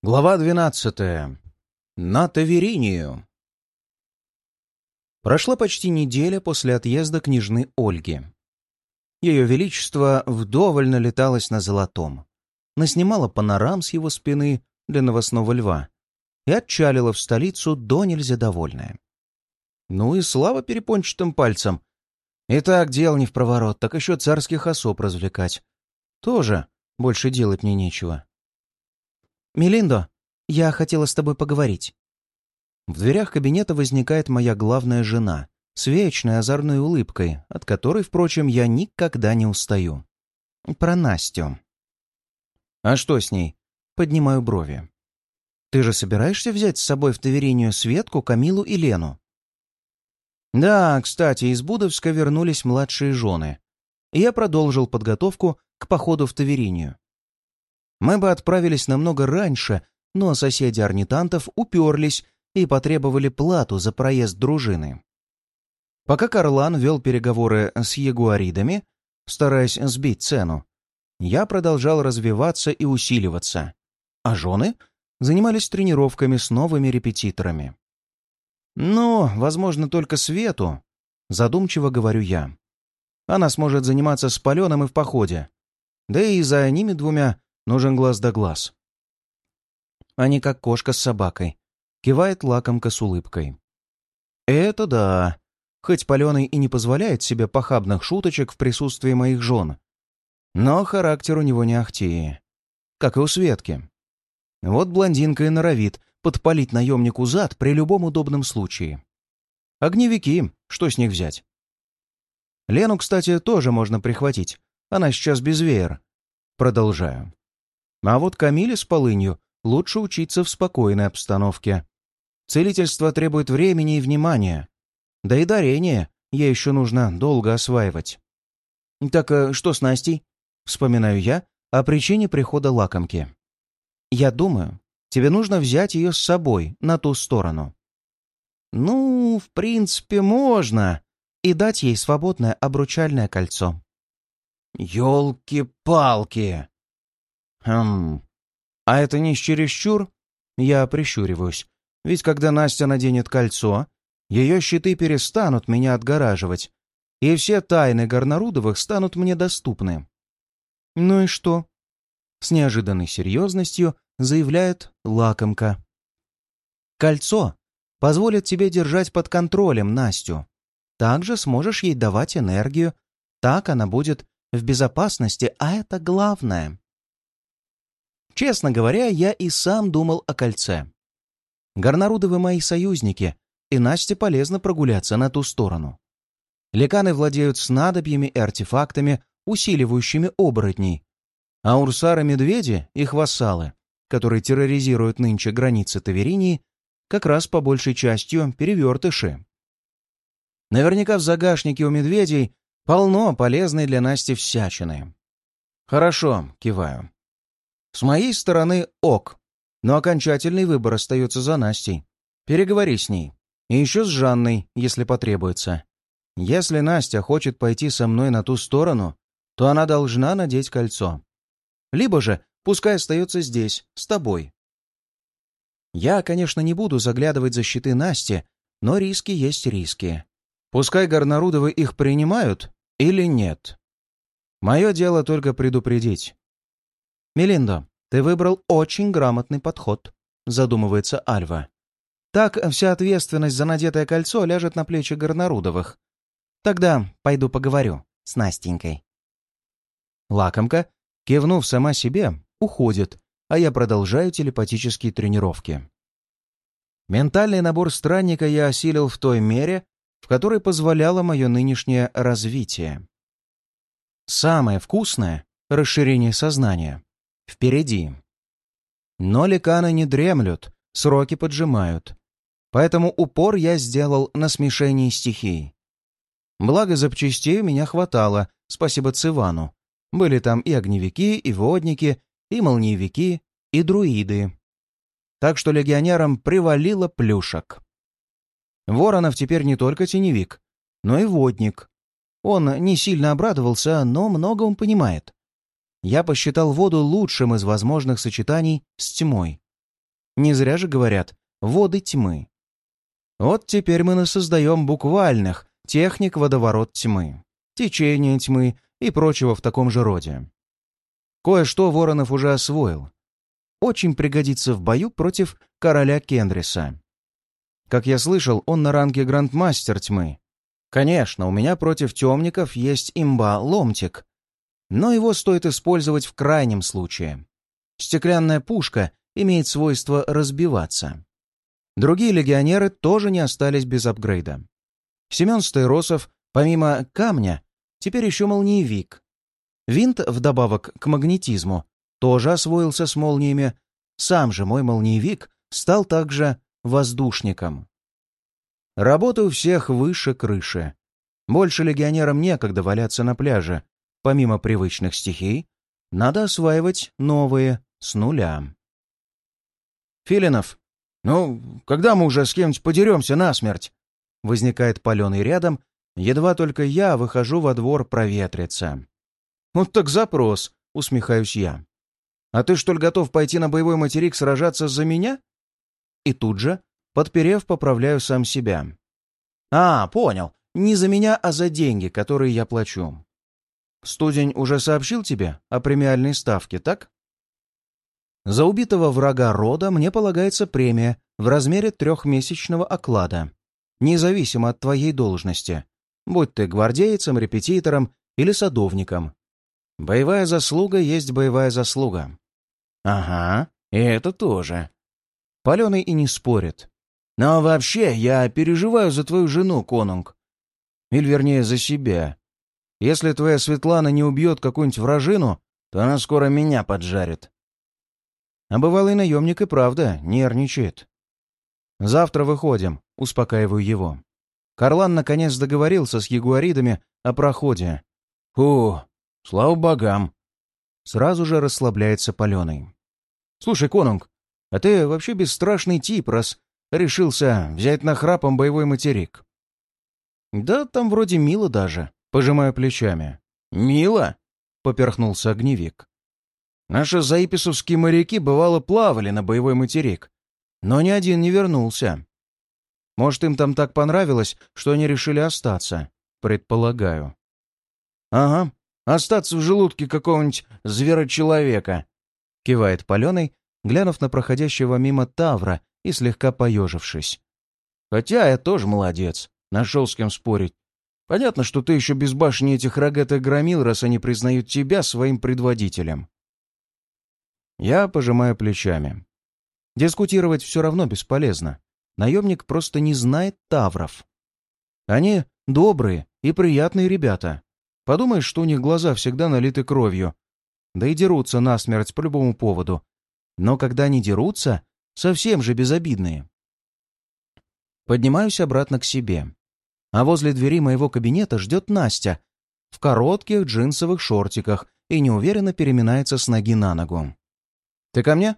Глава двенадцатая. На Таверинию. Прошла почти неделя после отъезда княжны Ольги. Ее Величество вдоволь налеталось на золотом, наснимала панорам с его спины для новостного льва и отчалила в столицу до нельзя довольная. Ну и слава перепончатым пальцам. И так дел не в проворот, так еще царских особ развлекать. Тоже больше делать мне нечего. «Мелиндо, я хотела с тобой поговорить». В дверях кабинета возникает моя главная жена с вечной озорной улыбкой, от которой, впрочем, я никогда не устаю. Про Настю. «А что с ней?» Поднимаю брови. «Ты же собираешься взять с собой в Таверинию Светку, Камилу и Лену?» Да, кстати, из Будовска вернулись младшие жены. Я продолжил подготовку к походу в Таверинию. Мы бы отправились намного раньше, но соседи орнитантов уперлись и потребовали плату за проезд дружины. Пока Карлан вел переговоры с ягуаридами, стараясь сбить цену, я продолжал развиваться и усиливаться, а жены занимались тренировками с новыми репетиторами. «Ну, возможно, только Свету», — задумчиво говорю я. «Она сможет заниматься с паленым и в походе. Да и за ними двумя нужен глаз да глаз». Они как кошка с собакой. Кивает лакомка с улыбкой. «Это да. Хоть паленый и не позволяет себе похабных шуточек в присутствии моих жен. Но характер у него не ахти. Как и у Светки. Вот блондинка и норовит подпалить наемнику зад при любом удобном случае. Огневики, что с них взять? Лену, кстати, тоже можно прихватить. Она сейчас без веер. Продолжаю. А вот Камиле с полынью лучше учиться в спокойной обстановке. Целительство требует времени и внимания. Да и дарение ей еще нужно долго осваивать. «Так э, что с Настей?» Вспоминаю я о причине прихода лакомки. «Я думаю, Тебе нужно взять ее с собой на ту сторону. Ну, в принципе, можно. И дать ей свободное обручальное кольцо. Ёлки-палки! Хм. А это не чересчур? Я прищуриваюсь. Ведь когда Настя наденет кольцо, ее щиты перестанут меня отгораживать, и все тайны Горнарудовых станут мне доступны. Ну и что? С неожиданной серьезностью заявляет лакомка. Кольцо позволит тебе держать под контролем Настю. Также сможешь ей давать энергию. Так она будет в безопасности, а это главное. Честно говоря, я и сам думал о кольце. Горнарудовы мои союзники, и Насте полезно прогуляться на ту сторону. Леканы владеют снадобьями и артефактами, усиливающими оборотней, а урсары-медведи, их вассалы, которые терроризируют нынче границы Таверинии, как раз по большей частью перевертыши. Наверняка в загашнике у медведей полно полезной для Насти всячины. «Хорошо», — киваю. «С моей стороны ок, но окончательный выбор остается за Настей. Переговори с ней. И еще с Жанной, если потребуется. Если Настя хочет пойти со мной на ту сторону, то она должна надеть кольцо. Либо же Пускай остается здесь, с тобой. Я, конечно, не буду заглядывать за щиты Насти, но риски есть риски. Пускай Горнарудовы их принимают или нет. Мое дело только предупредить. «Мелиндо, ты выбрал очень грамотный подход», — задумывается Альва. «Так вся ответственность за надетое кольцо ляжет на плечи Горнарудовых. Тогда пойду поговорю с Настенькой». Лакомка, кивнув сама себе, уходит, а я продолжаю телепатические тренировки. Ментальный набор странника я осилил в той мере, в которой позволяло мое нынешнее развитие. Самое вкусное — расширение сознания. Впереди. Но леканы не дремлют, сроки поджимают. Поэтому упор я сделал на смешении стихий. Благо запчастей у меня хватало, спасибо Цивану. Были там и огневики, и водники, и молниевики, и друиды. Так что легионерам привалило плюшек. Воронов теперь не только теневик, но и водник. Он не сильно обрадовался, но много он понимает. Я посчитал воду лучшим из возможных сочетаний с тьмой. Не зря же говорят «воды тьмы». Вот теперь мы насоздаем буквальных техник водоворот тьмы, течение тьмы и прочего в таком же роде. Кое-что Воронов уже освоил. Очень пригодится в бою против короля Кендриса. Как я слышал, он на ранге грандмастер тьмы. Конечно, у меня против темников есть имба Ломтик, но его стоит использовать в крайнем случае. Стеклянная пушка имеет свойство разбиваться. Другие легионеры тоже не остались без апгрейда. Семен Стайросов, помимо камня, теперь еще молниевик. Винт, вдобавок к магнетизму, тоже освоился с молниями. Сам же мой молниевик стал также воздушником. Работа у всех выше крыши. Больше легионерам некогда валяться на пляже. Помимо привычных стихий, надо осваивать новые с нуля. «Филинов, ну, когда мы уже с кем-нибудь подеремся насмерть?» Возникает паленый рядом, едва только я выхожу во двор проветриться. «Вот так запрос», — усмехаюсь я. «А ты, что ли, готов пойти на боевой материк сражаться за меня?» И тут же, подперев, поправляю сам себя. «А, понял. Не за меня, а за деньги, которые я плачу. Студень уже сообщил тебе о премиальной ставке, так?» За убитого врага рода мне полагается премия в размере трехмесячного оклада, независимо от твоей должности, будь ты гвардейцем, репетитором или садовником. Боевая заслуга есть боевая заслуга. Ага, и это тоже. Паленый и не спорит. Но вообще, я переживаю за твою жену, конунг. Или, вернее, за себя. Если твоя Светлана не убьет какую-нибудь вражину, то она скоро меня поджарит. А бывалый наемник и правда нервничает. «Завтра выходим», — успокаиваю его. Карлан наконец договорился с ягуаридами о проходе. «Фу, слава богам!» Сразу же расслабляется паленый. «Слушай, Конунг, а ты вообще бесстрашный тип, раз решился взять на храпом боевой материк». «Да там вроде мило даже», — пожимаю плечами. «Мило?» — поперхнулся огневик. Наши заиписовские моряки бывало плавали на боевой материк, но ни один не вернулся. Может, им там так понравилось, что они решили остаться, предполагаю. «Ага, остаться в желудке какого-нибудь зверочеловека», — кивает Паленый, глянув на проходящего мимо Тавра и слегка поежившись. «Хотя я тоже молодец, нашел с кем спорить. Понятно, что ты еще без башни этих рогатых громил, раз они признают тебя своим предводителем. Я пожимаю плечами. Дискутировать все равно бесполезно. Наемник просто не знает тавров. Они добрые и приятные ребята. Подумаешь, что у них глаза всегда налиты кровью. Да и дерутся насмерть по любому поводу. Но когда они дерутся, совсем же безобидные. Поднимаюсь обратно к себе. А возле двери моего кабинета ждет Настя в коротких джинсовых шортиках и неуверенно переминается с ноги на ногу. «Ты ко мне?»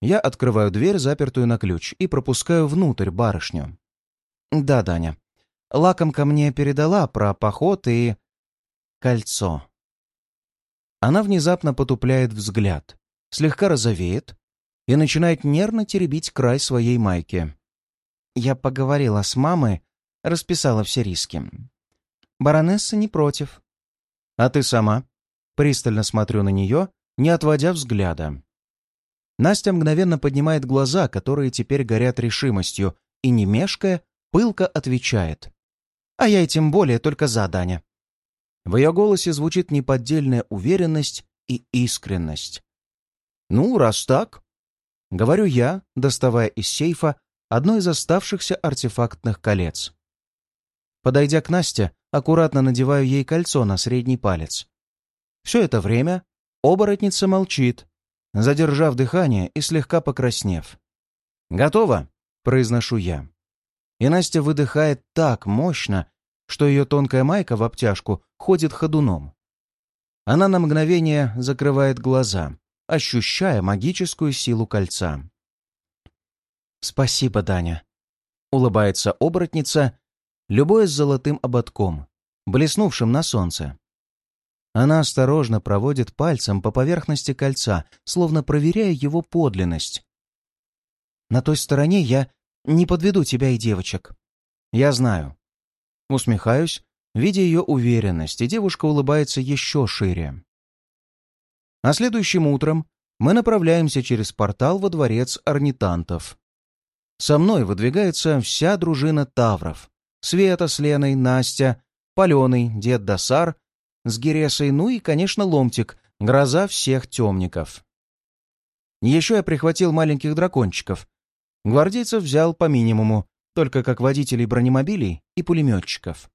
Я открываю дверь, запертую на ключ, и пропускаю внутрь барышню. «Да, Даня. Лаком ко мне передала про поход и... кольцо». Она внезапно потупляет взгляд, слегка розовеет и начинает нервно теребить край своей майки. Я поговорила с мамой, расписала все риски. Баронесса не против. А ты сама? Пристально смотрю на нее, не отводя взгляда. Настя мгновенно поднимает глаза, которые теперь горят решимостью, и, не мешкая, пылко отвечает. «А я и тем более только за, Даня». В ее голосе звучит неподдельная уверенность и искренность. «Ну, раз так...» — говорю я, доставая из сейфа одно из оставшихся артефактных колец. Подойдя к Насте, аккуратно надеваю ей кольцо на средний палец. Все это время оборотница молчит, задержав дыхание и слегка покраснев. «Готово!» — произношу я. И Настя выдыхает так мощно, что ее тонкая майка в обтяжку ходит ходуном. Она на мгновение закрывает глаза, ощущая магическую силу кольца. «Спасибо, Даня», — улыбается оборотница, любое с золотым ободком, блеснувшим на солнце. Она осторожно проводит пальцем по поверхности кольца, словно проверяя его подлинность. На той стороне я не подведу тебя и девочек». «Я знаю». Усмехаюсь, видя ее уверенность, и девушка улыбается еще шире. А следующим утром мы направляемся через портал во дворец орнитантов. Со мной выдвигается вся дружина тавров. Света с Леной, Настя, Паленый, дед Досар с Гересой, ну и, конечно, Ломтик, гроза всех темников. Еще я прихватил маленьких дракончиков. Гвардейцев взял по минимуму, только как водителей бронемобилей и пулеметчиков.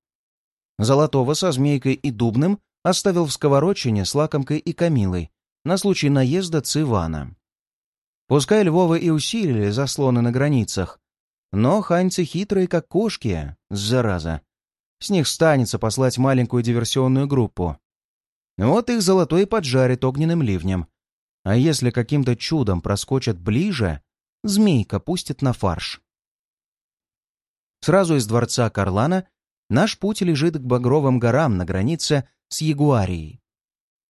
Золотого со Змейкой и Дубным оставил в сковородчине с Лакомкой и Камилой на случай наезда Цивана. Пускай Львовы и усилили заслоны на границах, но ханьцы хитрые, как кошки, зараза. С них станется послать маленькую диверсионную группу. Вот их золотой поджарит огненным ливнем. А если каким-то чудом проскочат ближе, змейка пустит на фарш. Сразу из дворца Карлана наш путь лежит к Багровым горам на границе с Ягуарией.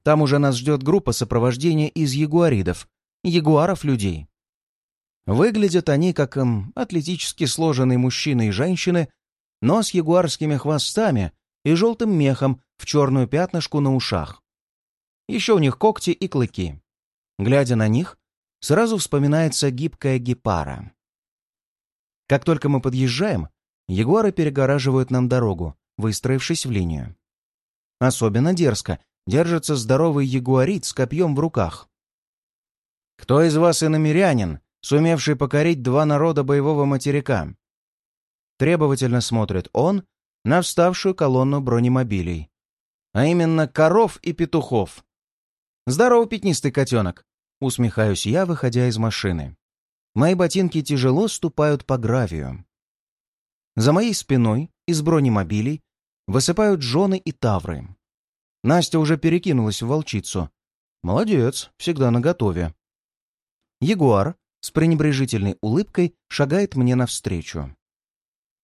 Там уже нас ждет группа сопровождения из ягуаридов, ягуаров-людей. Выглядят они как эм, атлетически сложенные мужчины и женщины, но с ягуарскими хвостами и желтым мехом в черную пятнышку на ушах. Еще у них когти и клыки. Глядя на них, сразу вспоминается гибкая гепара. Как только мы подъезжаем, ягуары перегораживают нам дорогу, выстроившись в линию. Особенно дерзко держится здоровый ягуарит с копьем в руках. «Кто из вас иномерянин, сумевший покорить два народа боевого материка?» Требовательно смотрит он на вставшую колонну бронемобилей. А именно коров и петухов. «Здорово, пятнистый котенок!» Усмехаюсь я, выходя из машины. Мои ботинки тяжело ступают по гравию. За моей спиной из бронемобилей высыпают жены и тавры. Настя уже перекинулась в волчицу. Молодец, всегда наготове. Ягуар с пренебрежительной улыбкой шагает мне навстречу.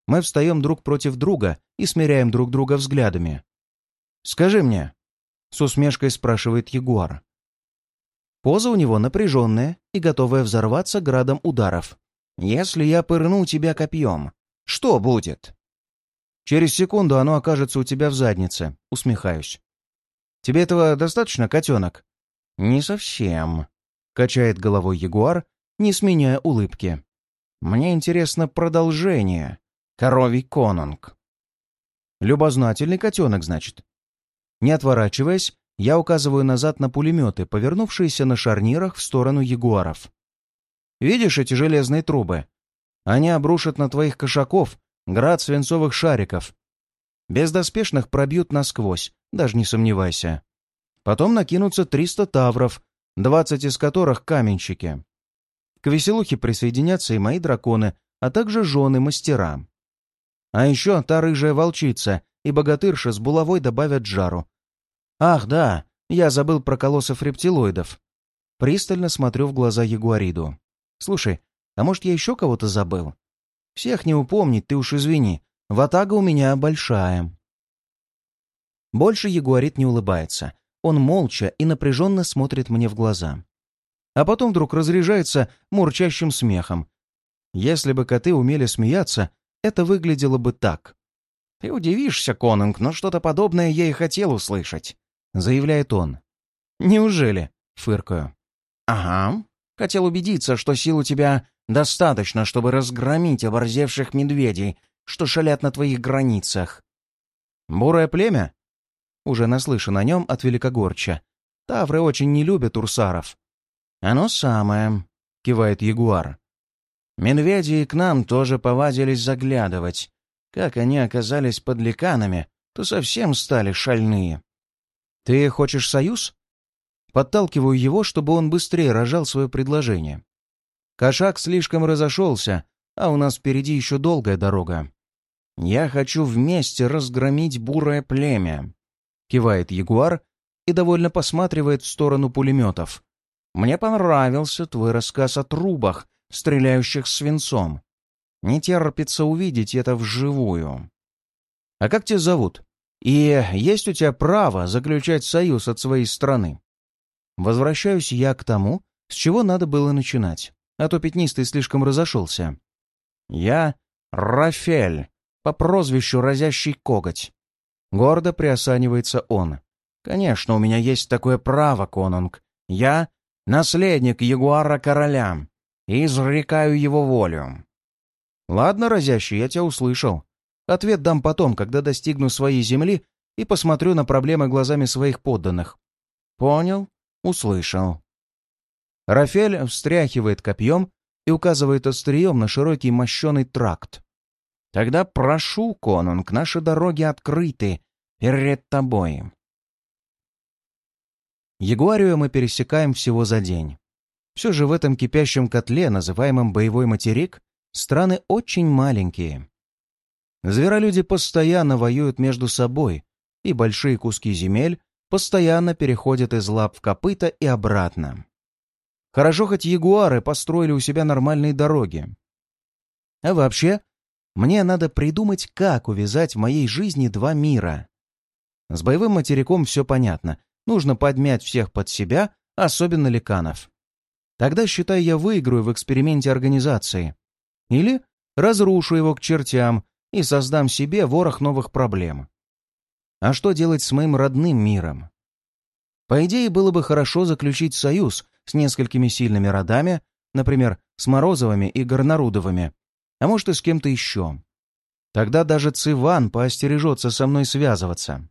Мы встаем друг против друга и смиряем друг друга взглядами. «Скажи мне», — с усмешкой спрашивает Ягуар. Поза у него напряженная и готовая взорваться градом ударов. «Если я пырну тебя копьем, что будет?» «Через секунду оно окажется у тебя в заднице», — усмехаюсь. Тебе этого достаточно, котенок?» «Не совсем», — качает головой ягуар, не сменяя улыбки. «Мне интересно продолжение. Коровий конунг». «Любознательный котенок, значит». Не отворачиваясь, я указываю назад на пулеметы, повернувшиеся на шарнирах в сторону ягуаров. «Видишь эти железные трубы? Они обрушат на твоих кошаков град свинцовых шариков. Бездоспешных пробьют насквозь, даже не сомневайся. Потом накинутся 300 тавров, 20 из которых каменщики. К веселухе присоединятся и мои драконы, а также жены-мастера. А еще та рыжая волчица и богатырша с булавой добавят жару. Ах, да, я забыл про колоссов рептилоидов. Пристально смотрю в глаза Ягуариду. Слушай, а может, я еще кого-то забыл? Всех не упомнить, ты уж извини. Ватага у меня большая. Больше Ягуарит не улыбается. Он молча и напряженно смотрит мне в глаза. А потом вдруг разряжается мурчащим смехом. Если бы коты умели смеяться, это выглядело бы так. «Ты удивишься, Конунг, но что-то подобное я и хотел услышать», — заявляет он. «Неужели?» — фыркаю. «Ага. Хотел убедиться, что сил у тебя достаточно, чтобы разгромить оборзевших медведей, что шалят на твоих границах». «Бурое племя?» уже наслышан о нем от Великогорча. Тавры очень не любят урсаров. «Оно самое», — кивает ягуар. «Медведи и к нам тоже повадились заглядывать. Как они оказались под ликанами, то совсем стали шальные». «Ты хочешь союз?» Подталкиваю его, чтобы он быстрее рожал свое предложение. Кошак слишком разошелся, а у нас впереди еще долгая дорога. Я хочу вместе разгромить бурое племя. Кивает ягуар и довольно посматривает в сторону пулеметов. «Мне понравился твой рассказ о трубах, стреляющих свинцом. Не терпится увидеть это вживую. А как тебя зовут? И есть у тебя право заключать союз от своей страны?» Возвращаюсь я к тому, с чего надо было начинать. а то пятнистый слишком разошелся. «Я Рафель, по прозвищу Разящий Коготь». Гордо приосанивается он. «Конечно, у меня есть такое право, конунг. Я — наследник Ягуара-короля и изрекаю его волю». «Ладно, Разящий, я тебя услышал. Ответ дам потом, когда достигну своей земли и посмотрю на проблемы глазами своих подданных». «Понял, услышал». Рафель встряхивает копьем и указывает острием на широкий мощеный тракт. «Тогда прошу, конунг, наши дороги открыты перед тобой». Ягуарию мы пересекаем всего за день. Все же в этом кипящем котле, называемом боевой материк, страны очень маленькие. Зверолюди постоянно воюют между собой, и большие куски земель постоянно переходят из лап в копыта и обратно. Хорошо, хоть ягуары построили у себя нормальные дороги. А вообще, мне надо придумать, как увязать в моей жизни два мира. С боевым материком все понятно. Нужно подмять всех под себя, особенно ликанов. Тогда, считай, я выиграю в эксперименте организации. Или разрушу его к чертям и создам себе ворох новых проблем. А что делать с моим родным миром? По идее, было бы хорошо заключить союз с несколькими сильными родами, например, с Морозовыми и Горнарудовыми, а может и с кем-то еще. Тогда даже Циван поостережется со мной связываться.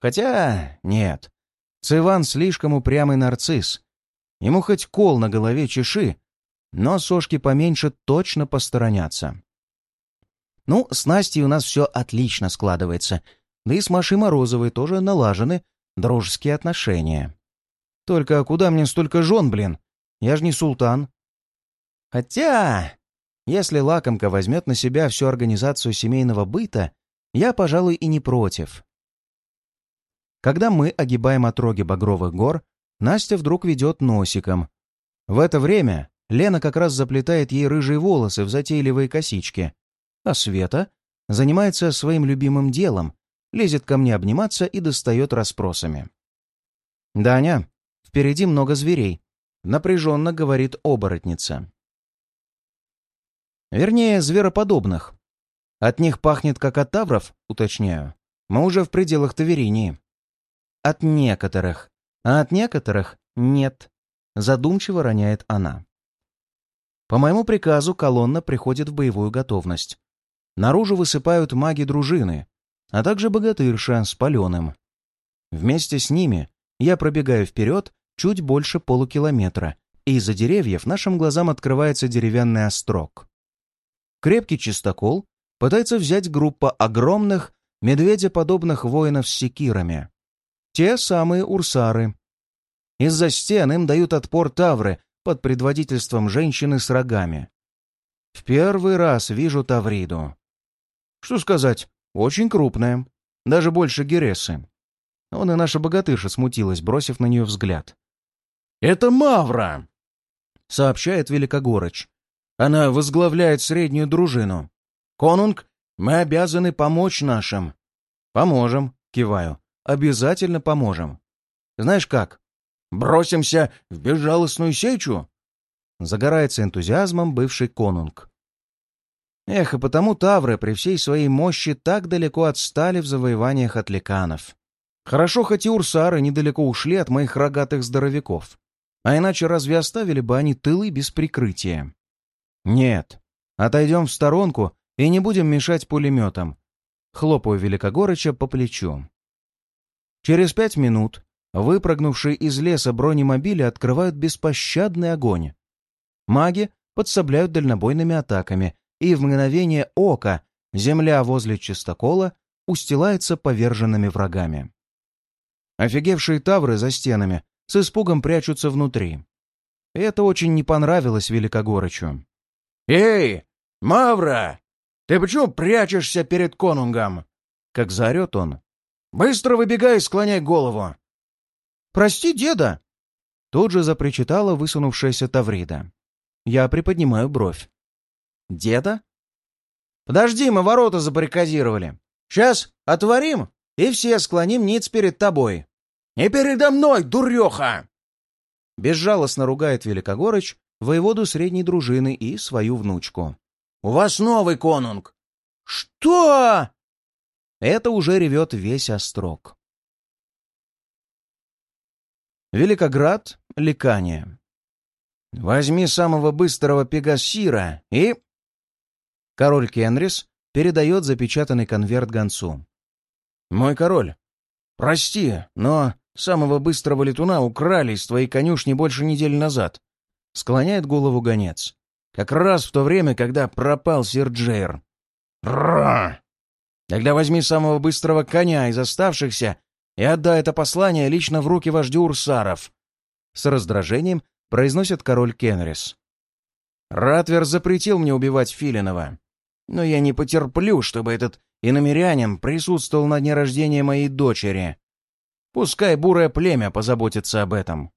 Хотя нет, Циван слишком упрямый нарцисс. Ему хоть кол на голове чеши, но сошки поменьше точно посторонятся. Ну, с Настей у нас все отлично складывается, да и с Машей Морозовой тоже налажены дружеские отношения. Только куда мне столько жен, блин? Я же не султан. Хотя, если лакомка возьмет на себя всю организацию семейного быта, я, пожалуй, и не против. Когда мы огибаем отроги Багровых гор, Настя вдруг ведет носиком. В это время Лена как раз заплетает ей рыжие волосы в затейливые косички, а Света занимается своим любимым делом, лезет ко мне обниматься и достает расспросами. «Даня, Впереди много зверей», — напряженно говорит оборотница. Вернее, звероподобных. От них пахнет как от тавров, уточняю. Мы уже в пределах Таверинии. От некоторых. А от некоторых нет. Задумчиво роняет она. По моему приказу колонна приходит в боевую готовность. Наружу высыпают маги дружины, а также богатырша с паленым. Вместе с ними я пробегаю вперед чуть больше полукилометра, и из-за деревьев нашим глазам открывается деревянный острог. Крепкий чистокол пытается взять группа огромных, медведеподобных воинов с секирами. Те самые урсары. Из-за стен им дают отпор тавры под предводительством женщины с рогами. В первый раз вижу Тавриду. Что сказать, очень крупная, даже больше Гересы. Он и наша богатырша смутилась, бросив на нее взгляд. «Это Мавра!» — сообщает Великогорыч. «Она возглавляет среднюю дружину. Конунг, мы обязаны помочь нашим». «Поможем», — киваю. «Обязательно поможем». «Знаешь как? Бросимся в безжалостную сечу?» Загорается энтузиазмом бывший конунг. Эх, и потому тавры при всей своей мощи так далеко отстали в завоеваниях от ликанов. Хорошо, хоть и урсары недалеко ушли от моих рогатых здоровяков. А иначе разве оставили бы они тылы без прикрытия? Нет. Отойдем в сторонку и не будем мешать пулеметам. Хлопаю Великогорыча по плечу. Через пять минут выпрыгнувшие из леса бронемобили открывают беспощадный огонь. Маги подсобляют дальнобойными атаками, и в мгновение ока земля возле чистокола устилается поверженными врагами. Офигевшие тавры за стенами с испугом прячутся внутри. И это очень не понравилось Великогорычу. «Эй, Мавра! Ты почему прячешься перед конунгом?» Как заорет он. «Быстро выбегай и склоняй голову!» «Прости, деда!» Тут же запричитала высунувшаяся Таврида. Я приподнимаю бровь. «Деда?» «Подожди, мы ворота забаррикадировали. Сейчас отворим, и все склоним ниц перед тобой. «Не передо мной, дуреха!» Безжалостно ругает Великогорыч, воеводу средней дружины и свою внучку. «У вас новый конунг!» «Что?» Это уже ревет весь острог. Великоград, Ликания. «Возьми самого быстрого пегасира и...» Король Кенрис передает запечатанный конверт гонцу. «Мой король, прости, но самого быстрого летуна украли из твоей конюшни больше недели назад», — склоняет голову гонец. «Как раз в то время, когда пропал сир Джейр». «Ра!» Тогда возьми самого быстрого коня из оставшихся и отдай это послание лично в руки вождю Урсаров. С раздражением произносит король Кенрис. Ратвер запретил мне убивать Филинова. Но я не потерплю, чтобы этот иномерянин присутствовал на дне рождения моей дочери. Пускай бурое племя позаботится об этом.